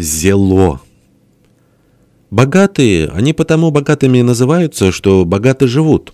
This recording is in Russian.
Зело. Богатые, они потому богатыми и называются, что богаты живут.